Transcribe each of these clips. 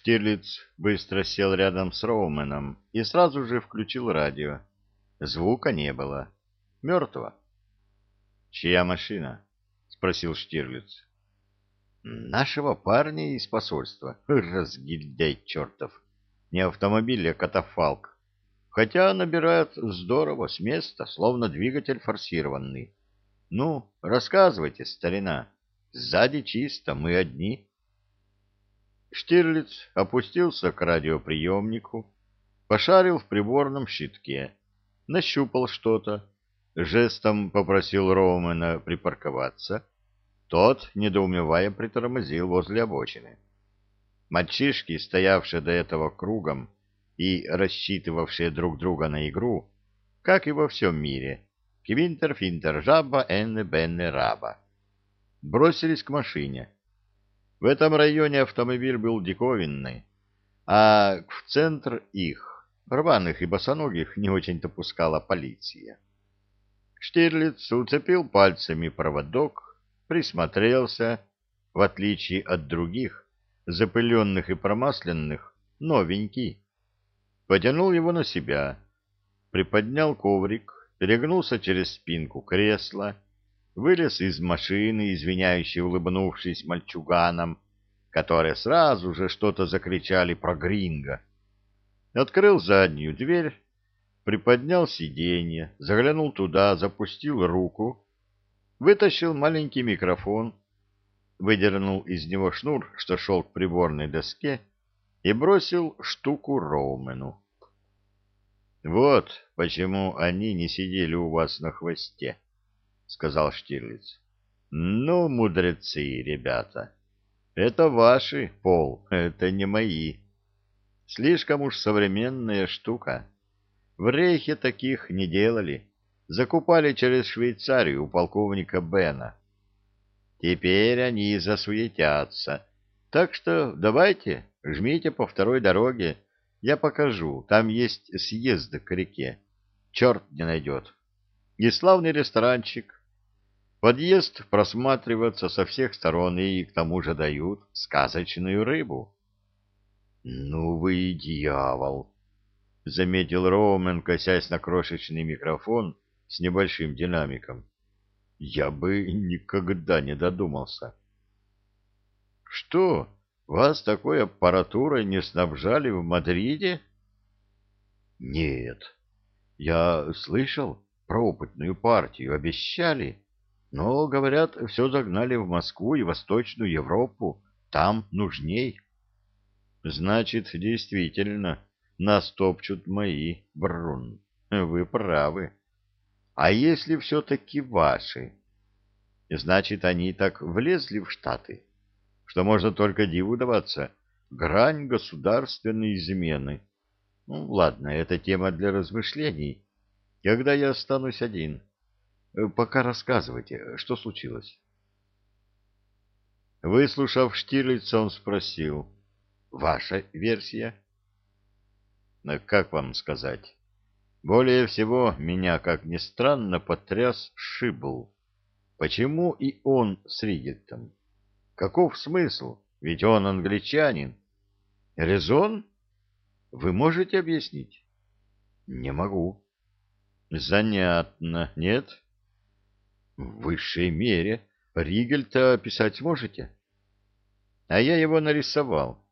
Штирлиц быстро сел рядом с Роуменом и сразу же включил радио. Звука не было. Мертво. «Чья машина?» — спросил Штирлиц. «Нашего парня из посольства. Разгильдяй чертов. Не автомобиль, а катафалк. Хотя набирает здорово, с места, словно двигатель форсированный. Ну, рассказывайте, старина. Сзади чисто, мы одни». Штирлиц опустился к радиоприемнику, пошарил в приборном щитке, нащупал что-то, жестом попросил Роумена припарковаться. Тот, недоумевая, притормозил возле обочины. Мальчишки, стоявшие до этого кругом и рассчитывавшие друг друга на игру, как и во всем мире, Квинтер, Финтер, Жаба, Энне, Бенне, Раба, бросились к машине. В этом районе автомобиль был диковинный, а в центр их, рваных и босоногих, не очень-то пускала полиция. Штирлиц уцепил пальцами проводок, присмотрелся, в отличие от других, запыленных и промасленных, новенький. Потянул его на себя, приподнял коврик, перегнулся через спинку кресла, вылез из машины, извиняюще улыбнувшись мальчуганам, которые сразу же что-то закричали про Гринго. Открыл заднюю дверь, приподнял сиденье, заглянул туда, запустил руку, вытащил маленький микрофон, выдернул из него шнур, что шел к приборной доске, и бросил штуку Роумену. «Вот почему они не сидели у вас на хвосте», — сказал Штирлиц. — Ну, мудрецы, ребята, это ваши, Пол, это не мои. Слишком уж современная штука. В Рейхе таких не делали. Закупали через Швейцарию у полковника Бена. Теперь они засуетятся. Так что давайте, жмите по второй дороге. Я покажу. Там есть съезд к реке. Черт не найдет. И славный ресторанчик. Подъезд просматривается со всех сторон и к тому же дают сказочную рыбу. — Ну вы дьявол! — заметил Роумен, косясь на крошечный микрофон с небольшим динамиком. — Я бы никогда не додумался. — Что, вас такой аппаратурой не снабжали в Мадриде? — Нет. Я слышал про опытную партию, обещали. — но, говорят, все загнали в Москву и Восточную Европу. Там нужней. Значит, действительно, нас топчут мои, Брун. Вы правы. А если все-таки ваши? Значит, они так влезли в Штаты, что можно только диву даваться. Грань государственной измены. Ну, ладно, это тема для размышлений, когда я останусь один. — пока рассказывайте, что случилось. Выслушав Штирлица, он спросил. Ваша версия? Как вам сказать? Более всего меня, как ни странно, потряс Шибл. Почему и он с Ригеттом? Каков смысл? Ведь он англичанин. Резон? Вы можете объяснить? Не могу. Занятно, нет? В высшей мере. Ригель-то писать сможете? А я его нарисовал.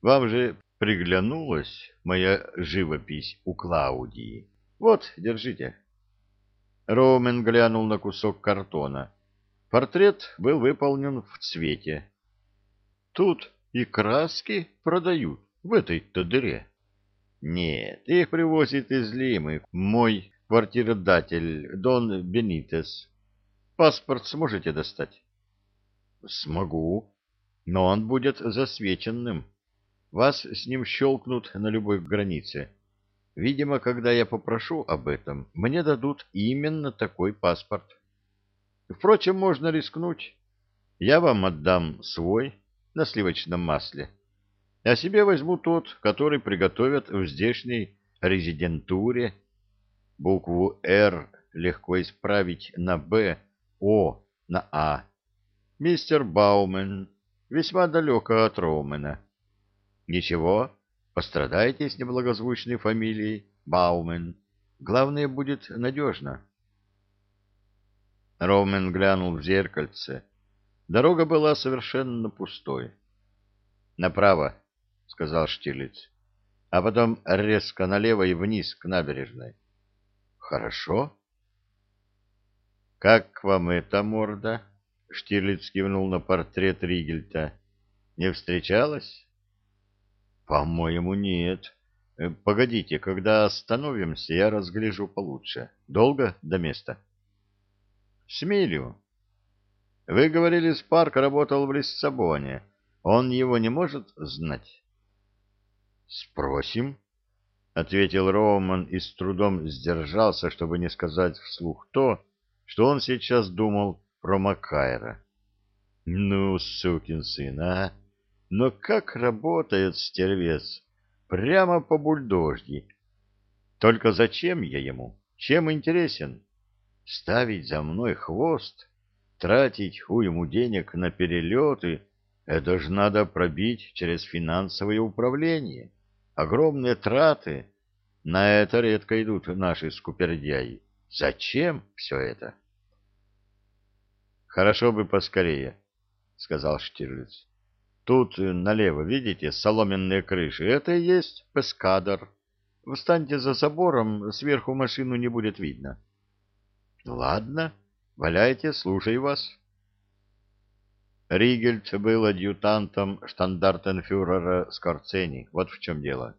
Вам же приглянулась моя живопись у Клаудии. Вот, держите. Роумен глянул на кусок картона. Портрет был выполнен в цвете. Тут и краски продают в этой-то дыре. Нет, их привозит из Лимы мой квартиродатель Дон Бенитес. Паспорт сможете достать? Смогу, но он будет засвеченным. Вас с ним щелкнут на любой границе. Видимо, когда я попрошу об этом, мне дадут именно такой паспорт. Впрочем, можно рискнуть. Я вам отдам свой на сливочном масле, а себе возьму тот, который приготовят в здешней резидентуре. Букву «Р» легко исправить на «Б», о на А. Мистер Баумен, весьма далеко от Роумена. Ничего, пострадайте с неблагозвучной фамилией Баумен. Главное, будет надежно. Роумен глянул в зеркальце. Дорога была совершенно пустой. «Направо», — сказал Штирлиц, — «а потом резко налево и вниз к набережной». «Хорошо». «Как вам эта морда?» — Штирлиц кивнул на портрет Ригельта. «Не встречалась?» «По-моему, нет. Погодите, когда остановимся, я разгляжу получше. Долго до места?» «С милю. Вы говорили, Спарк работал в Лиссабоне. Он его не может знать? — Спросим, — ответил Роман и с трудом сдержался, чтобы не сказать вслух то, что он сейчас думал про Макайра. — Ну, сукин сын, а! Но как работает стервец! Прямо по бульдожьи! Только зачем я ему? Чем интересен? Ставить за мной хвост? Тратить уйму денег на перелеты — это же надо пробить через финансовое управление. Огромные траты. На это редко идут наши скупердяи. Зачем все это? Хорошо бы поскорее, сказал Штирлиц. Тут налево, видите, соломенные крыши. Это и есть пескадор. Встаньте за забором, сверху машину не будет видно. Ладно, валяйте, слушай вас. Ригельд был адъютантом штандартенфюрера Скорцени. Вот в чем дело.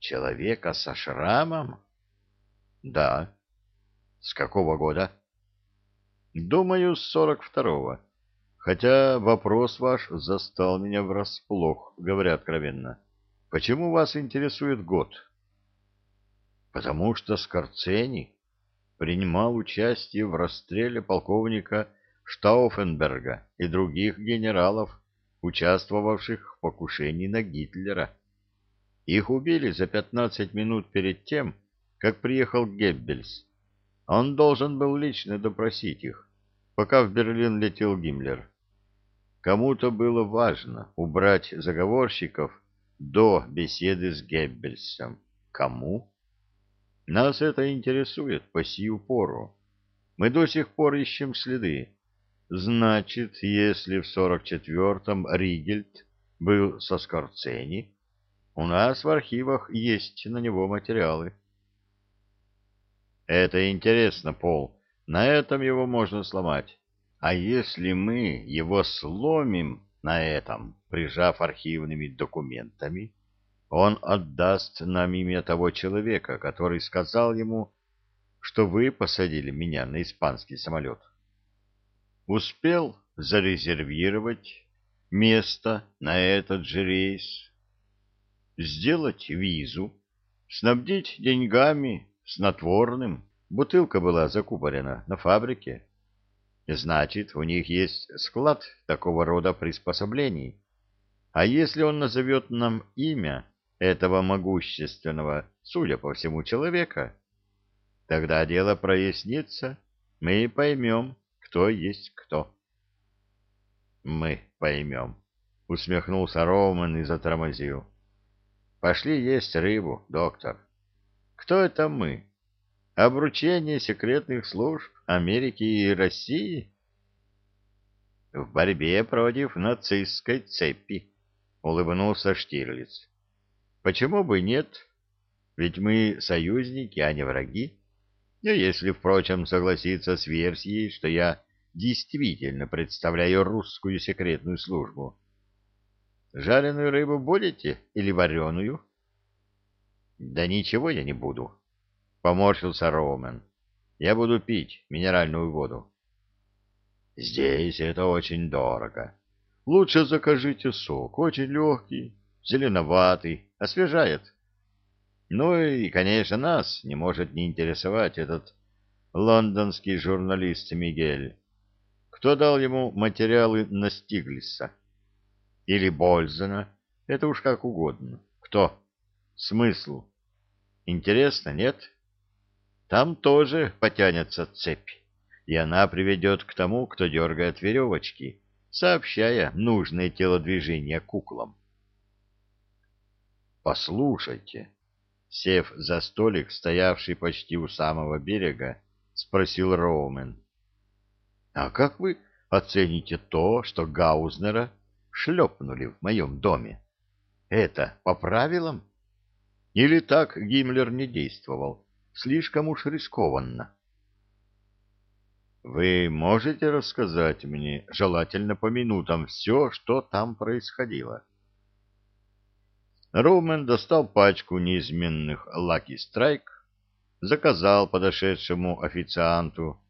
Человека со шрамом? Да. С какого года? Думаю, с сорок второго. Хотя вопрос ваш застал меня врасплох, говоря откровенно. Почему вас интересует год? Потому что Скорцени принимал участие в расстреле полковника Штауфенберга и других генералов, участвовавших в покушении на Гитлера. Их убили за 15 минут перед тем, как приехал Геббельс. Он должен был лично допросить их, пока в Берлин летел Гиммлер. Кому-то было важно убрать заговорщиков до беседы с Геббельсом. Кому? Нас это интересует по сию пору. Мы до сих пор ищем следы, Значит, если в сорок четвертом Ригельд был со Скорцени, у нас в архивах есть на него материалы. Это интересно, Пол. На этом его можно сломать. А если мы его сломим на этом, прижав архивными документами, он отдаст нам имя того человека, который сказал ему, что вы посадили меня на испанский самолет. — успел зарезервировать место на этот же рейс, сделать визу, снабдить деньгами, снотворным. Бутылка была закупорена на фабрике. Значит, у них есть склад такого рода приспособлений. А если он назовет нам имя этого могущественного, судя по всему, человека, тогда дело прояснится, мы поймем, кто есть кто. Мы поймем, усмехнулся Роман и затормозил. Пошли есть рыбу, доктор. Кто это мы? Обручение секретных служб Америки и России? В борьбе против нацистской цепи, улыбнулся Штирлиц. Почему бы нет? Ведь мы союзники, а не враги. И если, впрочем, согласиться с версией, что я действительно представляю русскую секретную службу. Жареную рыбу будете или вареную? Да ничего я не буду, поморщился Роман. Я буду пить минеральную воду. Здесь это очень дорого. Лучше закажите сок, очень легкий, зеленоватый, освежает. Ну и, конечно, нас не может не интересовать этот лондонский журналист Мигель. Кто дал ему материалы на Стиглиса? Или Бользена? Это уж как угодно. Кто? Смысл? Интересно, нет? Там тоже потянется цепь, и она приведет к тому, кто дергает веревочки, сообщая нужные телодвижения куклам. Послушайте, сев за столик, стоявший почти у самого берега, спросил Роумен. А как вы оцените то, что Гаузнера шлепнули в моем доме? Это по правилам? Или так Гиммлер не действовал? Слишком уж рискованно. Вы можете рассказать мне, желательно по минутам, все, что там происходило? Роумен достал пачку неизменных «Лаки Страйк», заказал подошедшему официанту.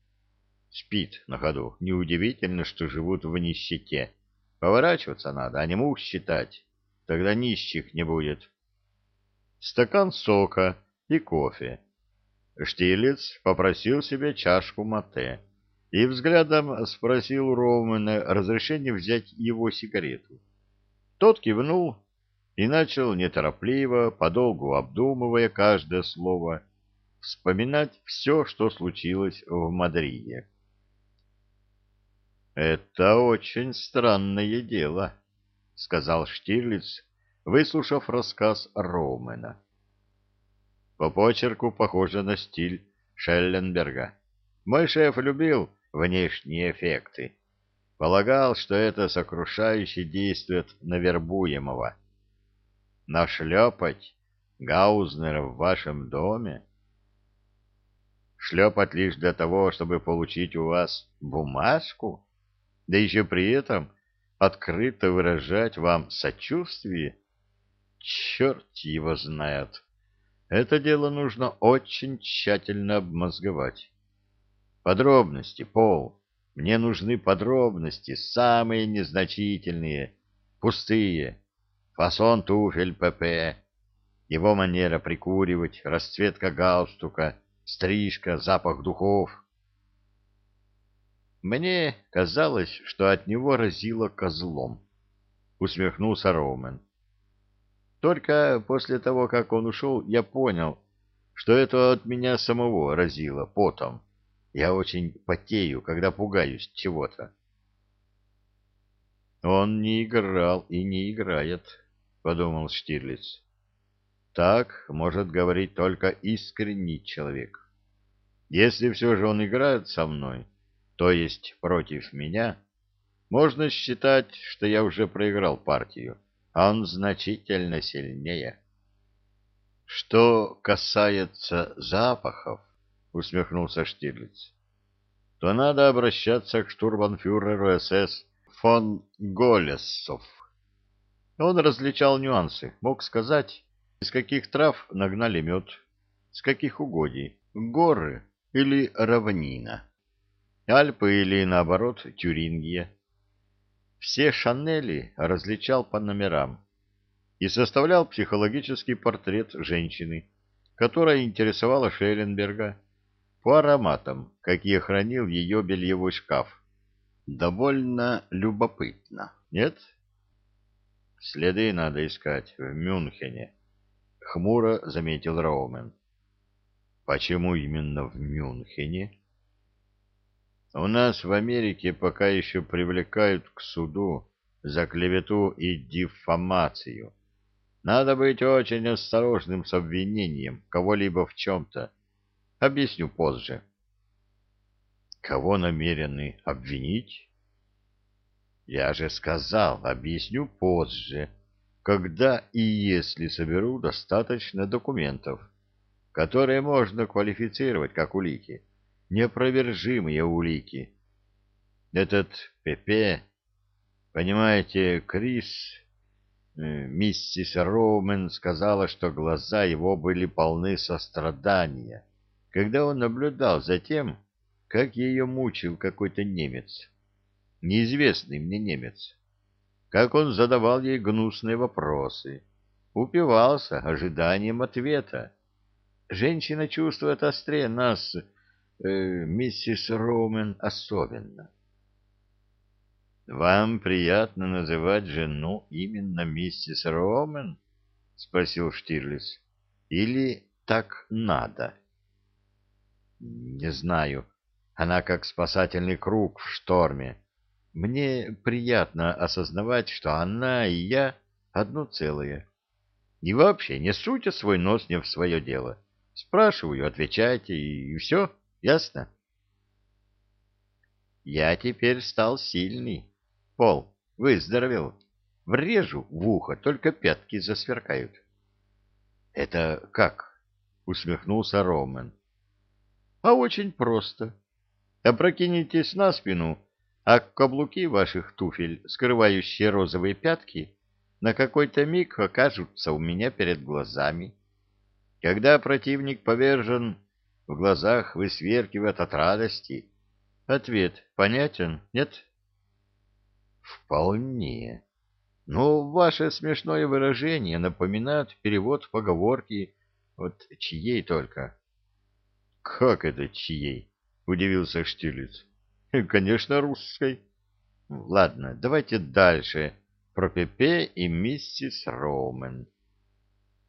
Спит на ходу. Неудивительно, что живут в нищете. Поворачиваться надо, а не мух считать. Тогда нищих не будет стакан сока и кофе. Штилец попросил себе чашку мате и взглядом спросил у Роумана разрешение взять его сигарету. Тот кивнул и начал неторопливо, подолгу обдумывая каждое слово, вспоминать все, что случилось в Мадриде. «Это очень странное дело», — сказал Штирлиц, выслушав рассказ Роумена. По почерку похоже на стиль Шелленберга. Мой шеф любил внешние эффекты. Полагал, что это сокрушающе действует на вербуемого. Нашлепать Гаузнера в вашем доме? Шлепать лишь для того, чтобы получить у вас бумажку? Да еще при этом открыто выражать вам сочувствие? Черт его знает. Это дело нужно очень тщательно обмозговать. Подробности, Пол. Мне нужны подробности, самые незначительные, пустые. Фасон туфель ПП, его манера прикуривать, расцветка галстука, стрижка, запах духов. Мне казалось, что от него разило козлом. Усмехнулся Роумен. Только после того, как он ушел, я понял, что это от меня самого разило потом. Я очень потею, когда пугаюсь чего-то. Он не играл и не играет, подумал Штирлиц. Так может говорить только искренний человек. Если все же он играет со мной, то есть против меня, можно считать, что я уже проиграл партию он значительно сильнее. Что касается запахов, усмехнулся Штирлиц, то надо обращаться к штурманфюреру СС фон Голессов. Он различал нюансы, мог сказать, из каких трав нагнали мед, с каких угодий, горы или равнина, Альпы или, наоборот, Тюрингия все Шанели различал по номерам и составлял психологический портрет женщины, которая интересовала Шелленберга по ароматам, какие хранил ее бельевой шкаф. Довольно любопытно, нет? Следы надо искать в Мюнхене, хмуро заметил Роумен. Почему именно в Мюнхене? У нас в Америке пока еще привлекают к суду за клевету и диффамацию. Надо быть очень осторожным с обвинением кого-либо в чем-то. Объясню позже. Кого намерены обвинить? Я же сказал, объясню позже, когда и если соберу достаточно документов, которые можно квалифицировать как улики неопровержимые улики. Этот ПП, понимаете, Крис, э, миссис Роумен сказала, что глаза его были полны сострадания, когда он наблюдал за тем, как ее мучил какой-то немец, неизвестный мне немец, как он задавал ей гнусные вопросы, упивался ожиданием ответа. Женщина чувствует острее нас, э, миссис Роумен особенно. — Вам приятно называть жену именно миссис Роумен? — спросил Штирлиц. — Или так надо? — Не знаю. Она как спасательный круг в шторме. Мне приятно осознавать, что она и я одно целое. И вообще, не суйте свой нос не в свое дело. Спрашиваю, отвечайте, и, и все, ясно? Я теперь стал сильный. Пол, выздоровел. Врежу в ухо, только пятки засверкают. — Это как? — усмехнулся Роман. — А очень просто. Опрокинетесь на спину, а каблуки ваших туфель, скрывающие розовые пятки, на какой-то миг окажутся у меня перед глазами. Когда противник повержен, в глазах высверкивает от радости. Ответ понятен, нет? Вполне. Но ваше смешное выражение напоминает перевод поговорки вот чьей только. Как это чьей? Удивился Штилец. Конечно, русской. Ладно, давайте дальше про Пепе и миссис Роумен.